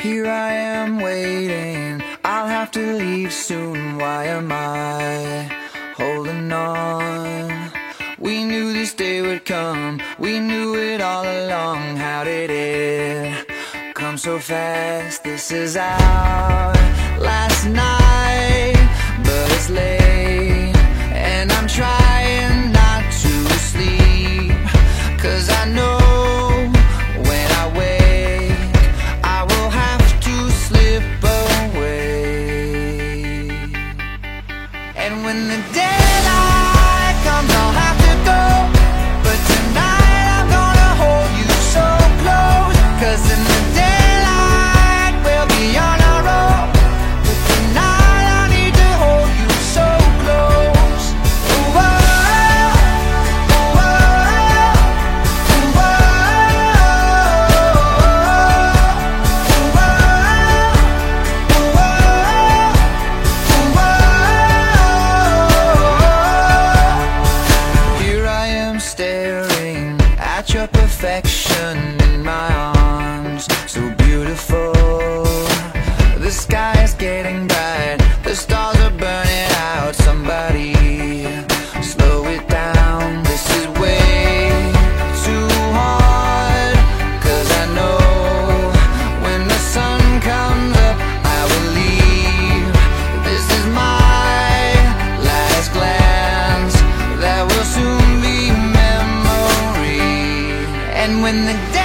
Here I am waiting, I'll have to leave soon. Why am I holding on? We knew this day would come, we knew it all along. How did it come so fast? This is our last night, but it's late. And when the day your perfection in my arms, so beautiful. The sky is getting bright. when the